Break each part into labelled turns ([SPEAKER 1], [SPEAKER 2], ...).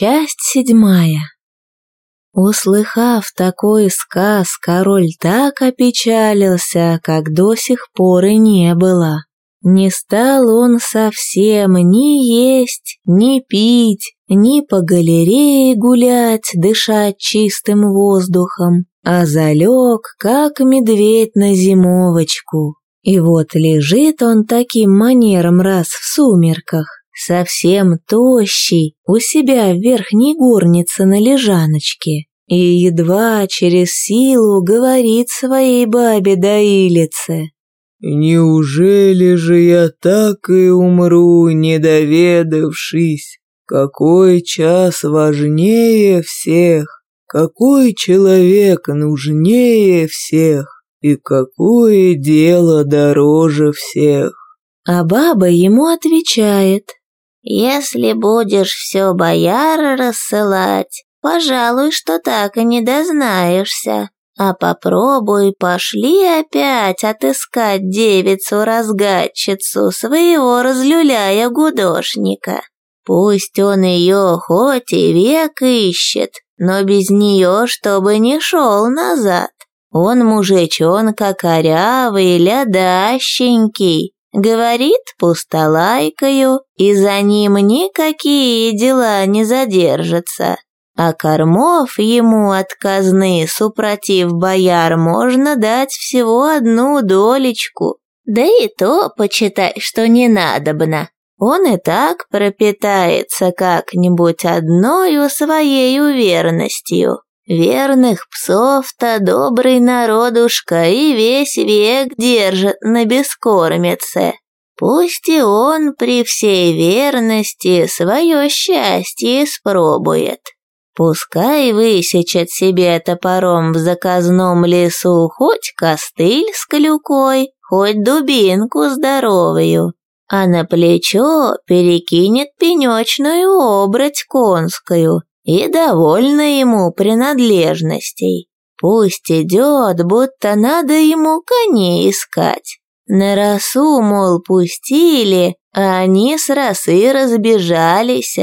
[SPEAKER 1] Часть седьмая. Услыхав такой сказ, король так опечалился, как до сих пор и не было. Не стал он совсем ни есть, ни пить, ни по галерее гулять, дышать чистым воздухом, а залег, как медведь на зимовочку. И вот лежит он таким манером раз в сумерках, совсем тощий, у себя в верхней горнице на лежаночке, и едва через силу говорит своей бабе доилице.
[SPEAKER 2] «Неужели же я так и умру, не доведавшись, какой час важнее всех, какой человек нужнее всех и какое дело дороже всех?»
[SPEAKER 1] А баба ему отвечает.
[SPEAKER 3] Если будешь все бояр рассылать, пожалуй, что так и не дознаешься. А попробуй, пошли опять отыскать девицу-разгадчицу своего разлюляя гудошника. Пусть он ее хоть и век ищет, но без нее чтобы не шел назад. Он мужичонка корявый, лядащенький, Говорит пустолайкою, и за ним никакие дела не задержатся. А кормов ему от казны, супротив бояр, можно дать всего одну долечку. Да и то, почитай, что не надобно. Он и так пропитается как-нибудь одною своей уверенностью. Верных псов-то добрый народушка и весь век держит на бескормице. Пусть и он при всей верности свое счастье испробует. Пускай высечет себе топором в заказном лесу хоть костыль с клюкой, хоть дубинку здоровую, а на плечо перекинет пенечную обрать конскую и довольна ему принадлежностей. Пусть идет, будто надо ему коней искать. На росу, мол, пустили, а они с росы разбежались.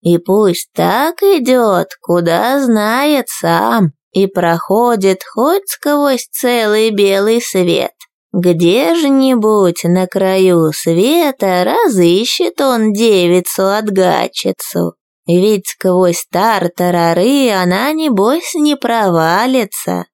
[SPEAKER 3] И пусть так идет, куда знает сам, и проходит хоть сквозь целый белый свет. Где же нибудь на краю света разыщет он девицу-отгадчицу? Ведь сквозь тартарары она, небось, не провалится.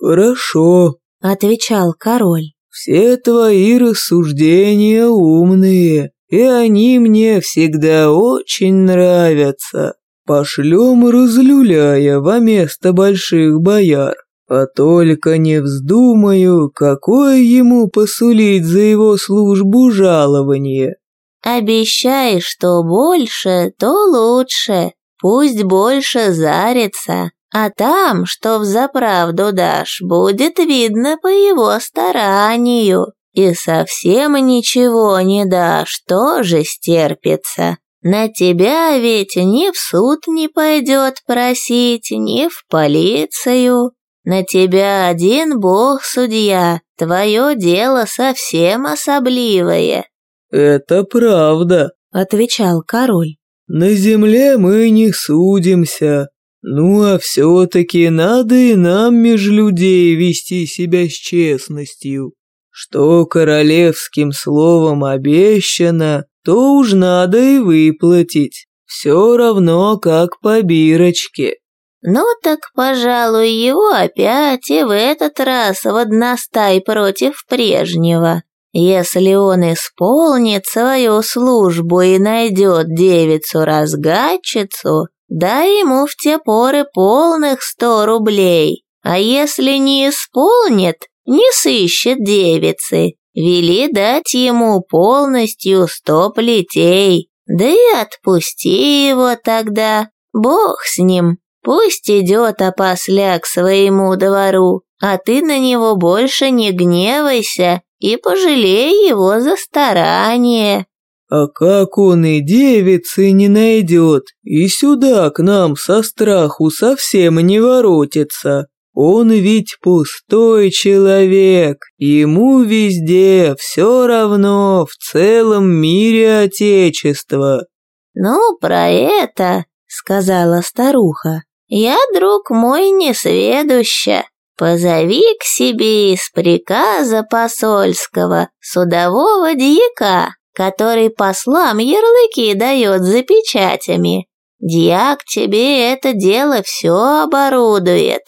[SPEAKER 2] «Хорошо», —
[SPEAKER 1] отвечал король.
[SPEAKER 2] «Все твои рассуждения умные, и они мне всегда очень нравятся. Пошлем разлюляя во место больших бояр, а только не вздумаю, какое ему посулить за его службу жалование.
[SPEAKER 3] Обещай, что больше, то лучше, пусть больше зарится, а там, что взаправду дашь, будет видно по его старанию. И совсем ничего не дашь, тоже стерпится. На тебя ведь ни в суд не пойдет просить, ни в полицию. На тебя один бог судья, твое дело совсем особливое.
[SPEAKER 2] «Это правда», —
[SPEAKER 1] отвечал король.
[SPEAKER 2] «На земле мы не судимся, ну а все-таки надо и нам меж людей вести себя с честностью. Что королевским словом обещано, то уж надо и выплатить, все равно как по бирочке».
[SPEAKER 3] «Ну так, пожалуй, его опять и в этот раз в одностай против прежнего», если он исполнит свою службу и найдет девицу-разгадчицу, дай ему в те поры полных сто рублей, а если не исполнит, не сыщет девицы, вели дать ему полностью сто плетей, да и отпусти его тогда, бог с ним, пусть идет опосля к своему двору, а ты на него больше не гневайся и пожалей его за старание».
[SPEAKER 2] «А как он и девицы не найдет, и сюда к нам со страху совсем не воротится? Он ведь пустой человек, ему везде все равно в целом мире Отечества».
[SPEAKER 3] «Ну, про это сказала старуха.
[SPEAKER 4] «Я, друг мой, несведуща. Позови к себе из приказа посольского судового дьяка, который послам ярлыки дает за печатями. Дьяк тебе это дело все оборудует».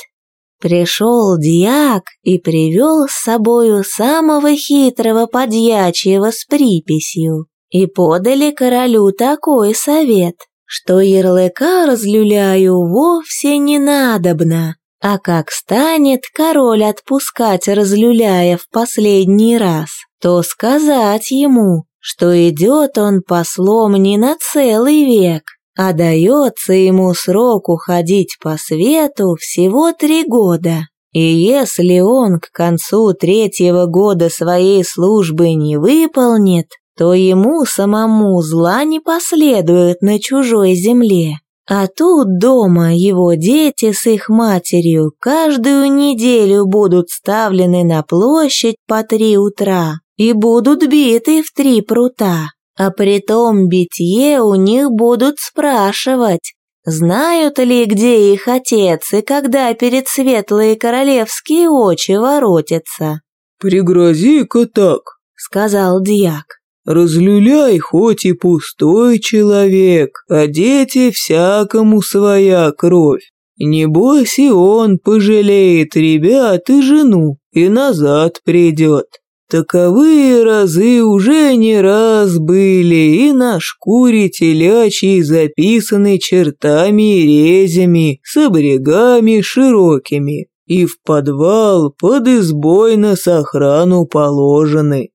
[SPEAKER 3] Пришел дьяк и привел с собою самого хитрого подьячьего с приписью, и подали королю такой совет, что ярлыка разлюляю вовсе не надобно, а как станет король отпускать разлюляя в последний раз, то сказать ему, что идет он послом не на целый век, а дается ему срок уходить по свету всего три года. И если он к концу третьего года своей службы не выполнит, то ему самому зла не последует на чужой земле. А тут дома его дети с их матерью каждую неделю будут ставлены на площадь по три утра и будут биты в три прута. А при том битье у них будут спрашивать, знают ли, где их отец и когда перед светлые королевские очи воротятся.
[SPEAKER 2] «Пригрози-ка так», —
[SPEAKER 3] сказал дьяк.
[SPEAKER 2] «Разлюляй хоть и пустой человек, а дети всякому своя кровь. Небось и он пожалеет ребят и жену и назад придет. Таковые разы уже не раз были и на шкуре телячьей записаны чертами и резями, с обрегами широкими, и в подвал под избой на сохрану положены.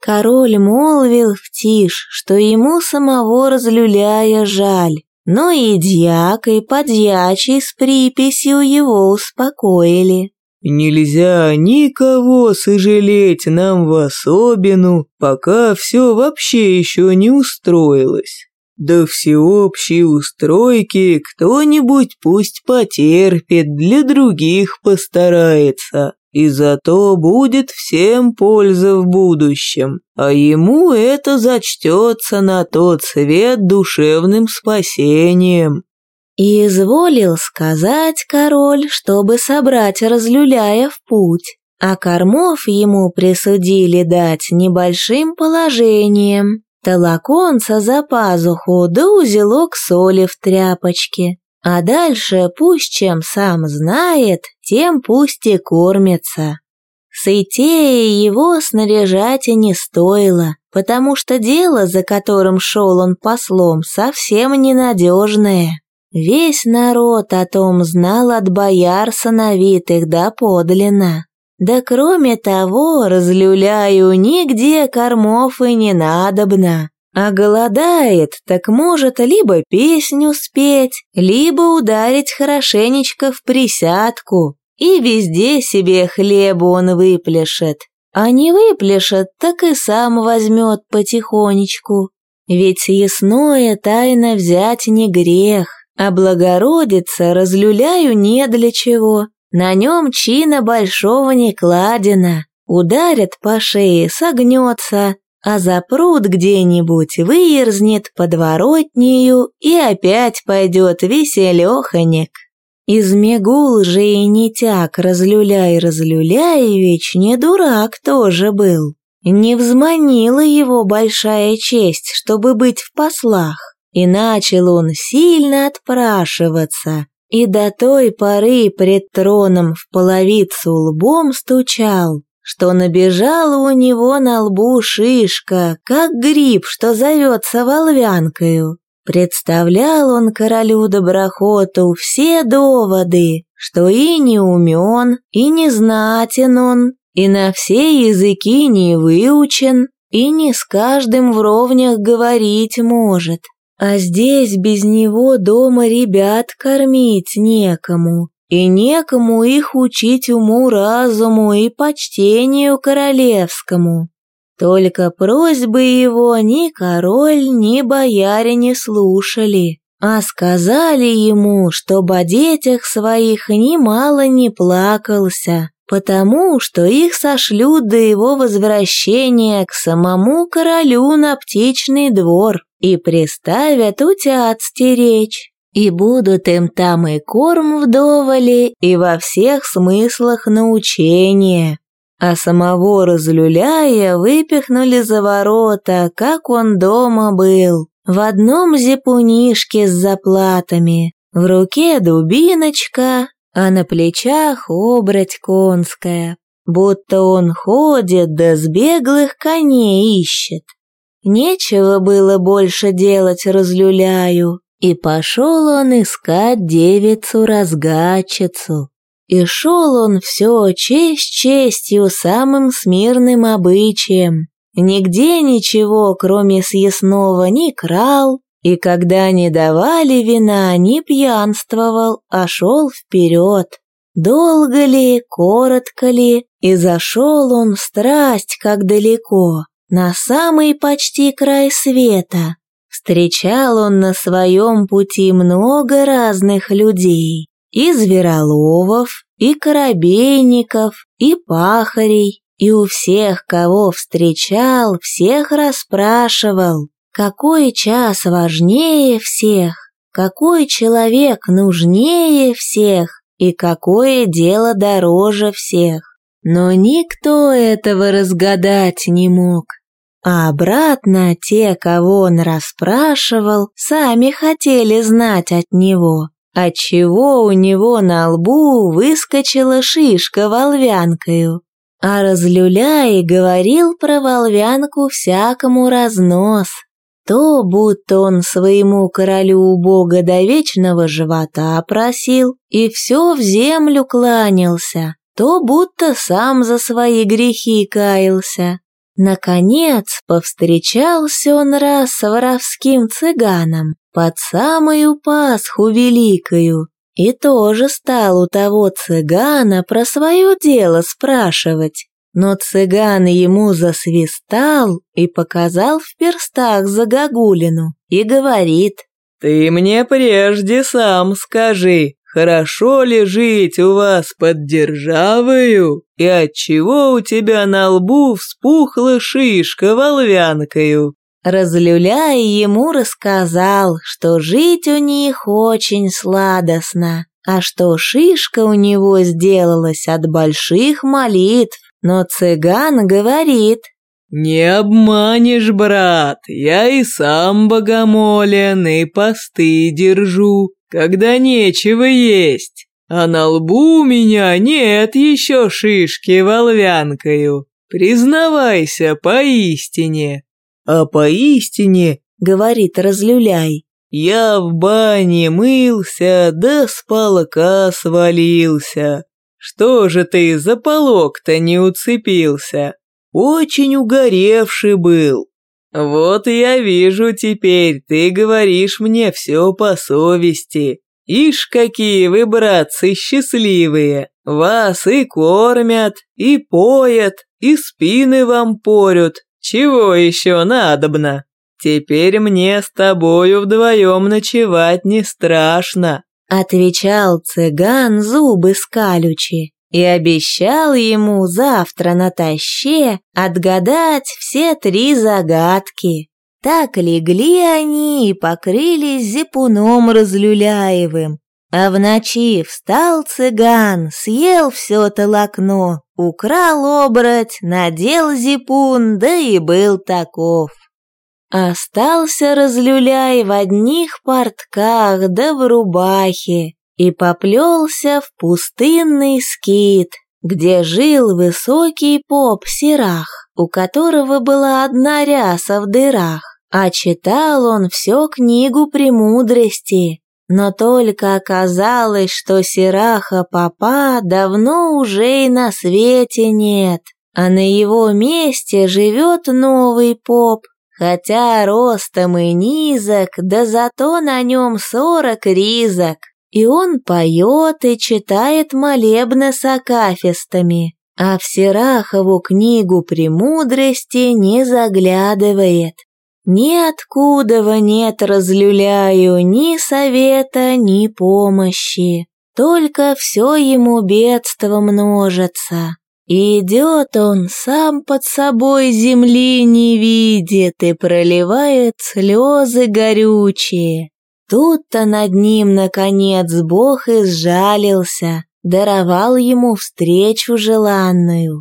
[SPEAKER 3] Король молвил в тишь, что ему самого разлюляя жаль, но и дьяк, и подьячий с приписью его успокоили.
[SPEAKER 2] Нельзя никого сожалеть нам в особину, пока все вообще еще не устроилось. До всеобщей устройки кто-нибудь пусть потерпит, для других постарается, и зато будет всем польза в будущем, а ему это зачтется на тот свет душевным спасением.
[SPEAKER 3] Изволил сказать король, чтобы собрать разлюляя в путь, а кормов ему присудили дать небольшим положением, толоконца за пазуху да узелок соли в тряпочке. А дальше пусть чем сам знает, тем пусть и кормится. Сытее его снаряжать и не стоило, потому что дело, за которым шел он послом, совсем ненадежное. Весь народ о том знал от бояр сановитых да подлинно. Да кроме того, разлюляю, нигде кормов и не надобно. А голодает, так может либо песню спеть, либо ударить хорошенечко в присядку, и везде себе хлебу он выплешет. А не выплешет, так и сам возьмет потихонечку. Ведь ясное тайно взять не грех. А Богородица разлюляю не для чего. На нем чина большого не кладено. Ударят по шее, согнется, а запрут где-нибудь, выерзнет подворотнею и опять пойдет веселеханик. Измегул же и нетяк, разлюляй-разлюляевич, не дурак тоже был. Не взманила его большая честь, чтобы быть в послах. И начал он сильно отпрашиваться, и до той поры пред троном в половицу лбом стучал, что набежала у него на лбу шишка, как гриб, что зовется волвянкою. Представлял он королю доброхоту все доводы, что и не умен, и не знатен он, и на все языки не выучен, и не с каждым в ровнях говорить может. А здесь без него дома ребят кормить некому, и некому их учить уму-разуму и почтению королевскому. Только просьбы его ни король, ни бояре не слушали, а сказали ему, чтобы о детях своих немало не плакался, потому что их сошлют до его возвращения к самому королю на птичный двор и приставят утят стеречь. И будут им там и корм вдоволи, и во всех смыслах научения. А самого разлюляя выпихнули за ворота, как он дома был, в одном зипунишке с заплатами, в руке дубиночка, а на плечах обрать конская, будто он ходит да с беглых коней ищет. Нечего было больше делать разлюляю, и пошел он искать девицу-разгадчицу. И шел он все честь честью самым смирным обычаем. Нигде ничего, кроме съестного, не крал, и когда не давали вина, не пьянствовал, а шел вперед. Долго ли, коротко ли, и зашел он страсть, как далеко, на самый почти край света. Встречал он на своем пути много разных людей, и звероловов, и корабейников, и пахарей, и у всех, кого встречал, всех расспрашивал, какой час важнее всех, какой человек нужнее всех и какое дело дороже всех. Но никто этого разгадать не мог. А обратно те, кого он расспрашивал, сами хотели знать от него, отчего у него на лбу выскочила шишка волвянкою. А разлюляй говорил про волвянку всякому разнос. То, будто он своему королю у бога до вечного живота просил и все в землю кланялся, то будто сам за свои грехи каялся. Наконец, повстречался он раз с воровским цыганом под самую Пасху Великою и тоже стал у того цыгана про свое дело спрашивать. Но цыган ему засвистал и показал в перстах загогулину и говорит,
[SPEAKER 2] «Ты мне прежде сам скажи, хорошо ли жить у вас под державою, и отчего у тебя на лбу вспухла шишка волвянкою?»
[SPEAKER 3] Разлюляй ему рассказал, что жить у них очень сладостно, а что шишка у него сделалась от больших молитв, но цыган говорит,
[SPEAKER 2] «Не обманешь, брат, я и сам богомолен, и посты держу, когда нечего есть, а на лбу у меня нет еще шишки волвянкою. Признавайся поистине». «А поистине, — говорит разлюляй, — я в бане мылся, да с полка свалился. Что же ты за полок-то не уцепился? Очень угоревший был. Вот я вижу теперь, ты говоришь мне все по совести. Ишь, какие вы, братцы, счастливые! Вас и кормят, и поят, и спины вам порют. Чего еще надобно? Теперь мне с тобою вдвоем ночевать не страшно.
[SPEAKER 3] Отвечал цыган зубы скалючи и обещал ему завтра на таще отгадать все три загадки. Так легли они и покрылись зипуном разлюляевым. А в ночи встал цыган, съел все толокно, украл обрать, надел зипун, да и был таков. Остался разлюляй в одних портках да в рубахе и поплелся в пустынный скит, где жил высокий поп Сирах, у которого была одна ряса в дырах, а читал он все книгу премудрости. Но только оказалось, что Сираха Папа давно уже и на свете нет, а на его месте живет новый поп, хотя ростом и низок, да зато на нем сорок ризок. И он поет и читает молебны с акафистами, а в Сирахову книгу премудрости не заглядывает. Ниоткуда нет разлюляю ни совета, ни помощи, только все ему бедство множится. Идет он сам под собой земли не видит и проливает слезы горючие. Тут-то над ним, наконец, Бог и сжалился, даровал ему встречу желанную.